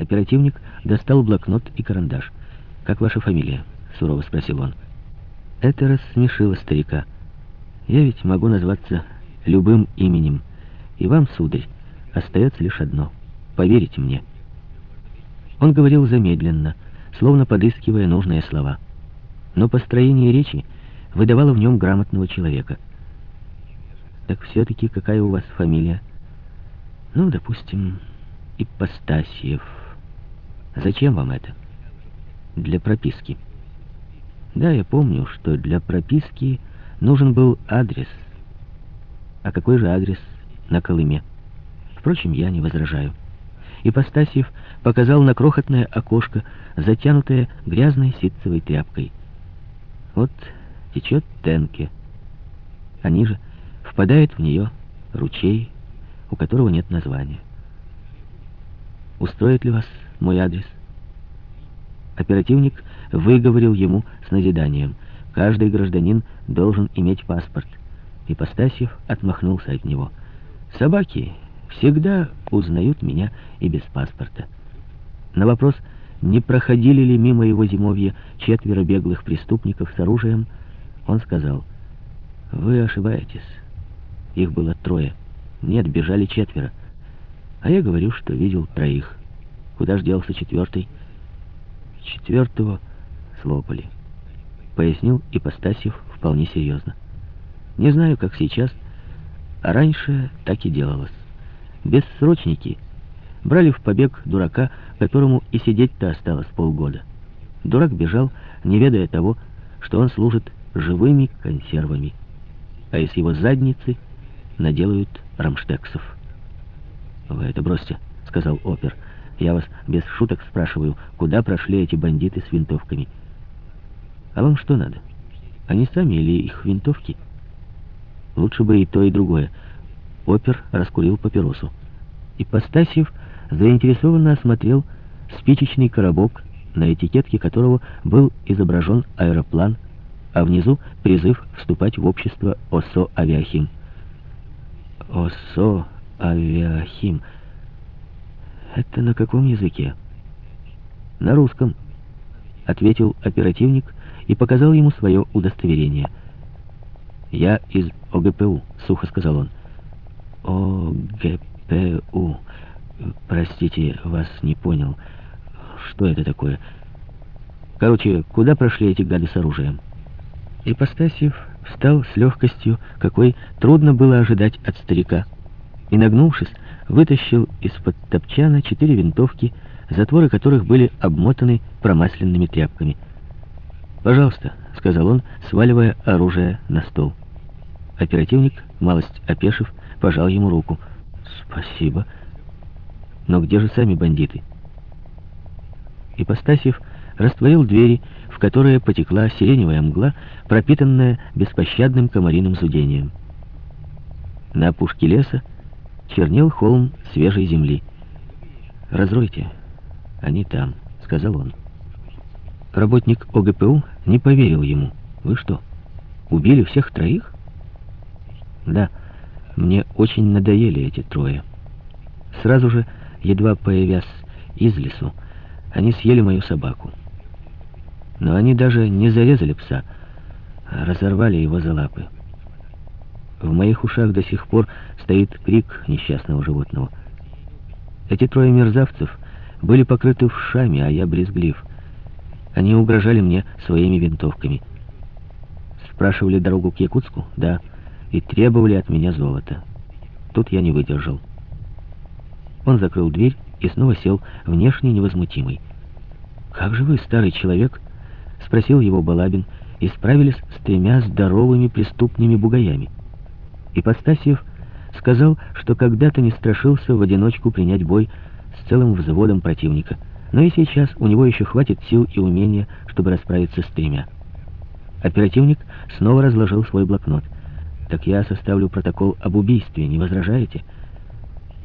Оперативник достал блокнот и карандаш. «Как ваша фамилия?» — сурово спросил он. Это рассмешило старика. «Я ведь могу назваться любым именем. И вам, сударь, остается лишь одно. Поверите мне». Он говорил замедленно, словно подыскивая нужные слова. Но построение речи выдавало в нем грамотного человека. «Так все-таки какая у вас фамилия?» «Ну, допустим, Ипостасьев». Зачем вам это? Для прописки. Да, я помню, что для прописки нужен был адрес. А какой же адрес на Колыме? Впрочем, я не возражаю. И Постасьев показал на крохотное окошко, затянутое грязной ситцевой тряпкой. Вот течет Тенке. А ниже впадает в нее ручей, у которого нет названия. Устроит ли вас мой адрес. Оперативник выговорил ему с назиданием. Каждый гражданин должен иметь паспорт. И Постасьев отмахнулся от него. Собаки всегда узнают меня и без паспорта. На вопрос, не проходили ли мимо его зимовья четверо беглых преступников с оружием, он сказал, «Вы ошибаетесь. Их было трое. Нет, бежали четверо. А я говорю, что видел троих». Куда ж делся четвертый? Четвертого слопали, пояснил Ипостасьев вполне серьезно. Не знаю, как сейчас, а раньше так и делалось. Бессрочники брали в побег дурака, которому и сидеть-то осталось полгода. Дурак бежал, не ведая того, что он служит живыми консервами, а из его задницы наделают рамштексов. «Вы это бросьте», — сказал опер, — я вас без шуток спрашиваю, куда прошли эти бандиты с винтовками? А вам что надо? Они сами или их винтовки? Лучше бы и то, и другое. Опер раскурил папиросу. И Постасьев заинтересованно осмотрел спичечный коробок, на этикетке которого был изображен аэроплан, а внизу призыв вступать в общество ОСО «Авиахим». ОСО «Авиахим». «Это на каком языке?» «На русском», — ответил оперативник и показал ему свое удостоверение. «Я из ОГПУ», — сухо сказал он. «ОГПУ. Простите, вас не понял. Что это такое?» «Короче, куда прошли эти гады с оружием?» Ипостасьев встал с легкостью, какой трудно было ожидать от старика, и, нагнувшись, вытащил из-под топчана четыре винтовки, затворы которых были обмотаны промасленными тряпками. «Пожалуйста», — сказал он, сваливая оружие на стол. Оперативник, малость опешив, пожал ему руку. «Спасибо. Но где же сами бандиты?» Ипостасьев растворил двери, в которые потекла сиреневая мгла, пропитанная беспощадным комариным зудением. На опушке леса чернел холм свежей земли. «Разройте, они там», — сказал он. Работник ОГПУ не поверил ему. «Вы что, убили всех троих?» «Да, мне очень надоели эти трое. Сразу же, едва появясь из лесу, они съели мою собаку. Но они даже не зарезали пса, а разорвали его за лапы. В моих ушах до сих пор стоит крик несчастного животного. Эти трое мерзавцев были покрыты вшами, а я брезглив. Они угрожали мне своими винтовками. Спрашивали дорогу к Якутску? Да. И требовали от меня золота. Тут я не выдержал. Он закрыл дверь и снова сел, внешне невозмутимый. «Как же вы, старый человек?» — спросил его Балабин, и справились с тремя здоровыми преступными бугаями. И Постасьев сказал, что когда-то не страшился в одиночку принять бой с целым взводом противника. Но и сейчас у него еще хватит сил и умения, чтобы расправиться с тремя. Оперативник снова разложил свой блокнот. «Так я составлю протокол об убийстве, не возражаете?»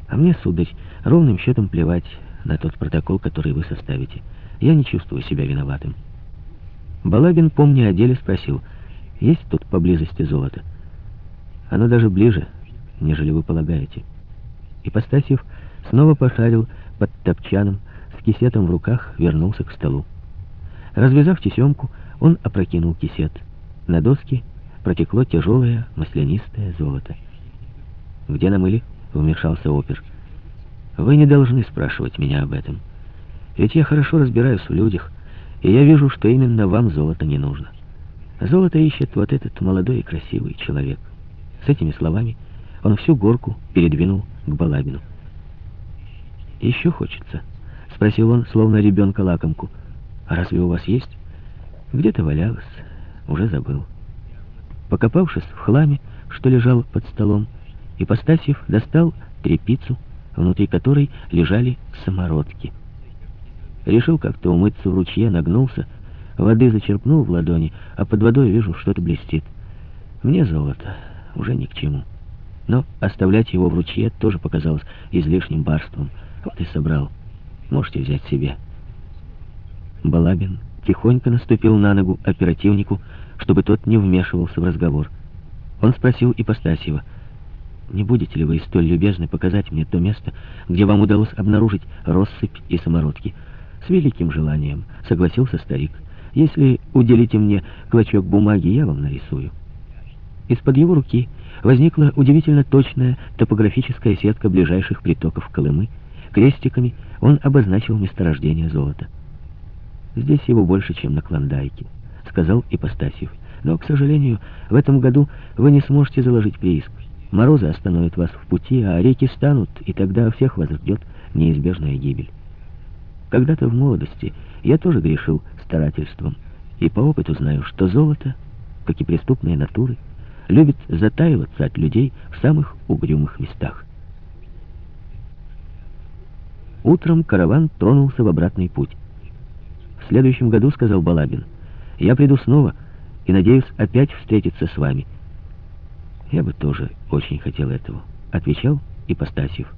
«А мне, сударь, ровным счетом плевать на тот протокол, который вы составите. Я не чувствую себя виноватым». Балабин, помня о деле, спросил, «Есть тут поблизости золото?» Оно даже ближе, нежели вы полагаете. И Постасьев снова пошарил под топчаном, кисетом в руках вернулся к столу. Развязав тесемку, он опрокинул кисет. На доске протекло тяжелое маслянистое золото. «Где намыли?» — вмешался опер. «Вы не должны спрашивать меня об этом. Ведь я хорошо разбираюсь в людях, и я вижу, что именно вам золото не нужно. Золото ищет вот этот молодой и красивый человек». С этими словами он всю горку передвинул к Балабину. «Еще хочется?» — спросил он, словно ребенка лакомку. «А разве у вас есть?» «Где-то валялась, уже забыл». Покопавшись в хламе, что лежал под столом, Ипостасьев достал трепицу, внутри которой лежали самородки. Решил как-то умыться в ручье, нагнулся, воды зачерпнул в ладони, а под водой вижу, что-то блестит. Мне золото уже ни к чему. Но оставлять его в ручье тоже показалось излишним барством. Вот и собрал. Можете взять себе. Балабин тихонько наступил на ногу оперативнику, чтобы тот не вмешивался в разговор. Он спросил Ипостасьева, «Не будете ли вы столь любезны показать мне то место, где вам удалось обнаружить россыпь и самородки?» «С великим желанием», — согласился старик. «Если уделите мне клочок бумаги, я вам нарисую». Из-под его руки возникла удивительно точная топографическая сетка ближайших притоков Колымы. Крестиками он обозначил месторождение золота. «Здесь его больше, чем на Клондайке», — сказал Ипостасьев. «Но, к сожалению, в этом году вы не сможете заложить прииск. Морозы остановят вас в пути, а реки станут, и тогда всех вас ждет неизбежная гибель. Когда-то в молодости я тоже грешил старательством, и по опыту знаю, что золото, как и преступные натуры, любит затаиваться от людей в самых угрюмых местах. Утром караван тронулся в обратный путь. «В следующем году, — сказал Балабин, — я приду снова и надеюсь опять встретиться с вами». «Я бы тоже очень хотел этого», — отвечал Ипостасьев.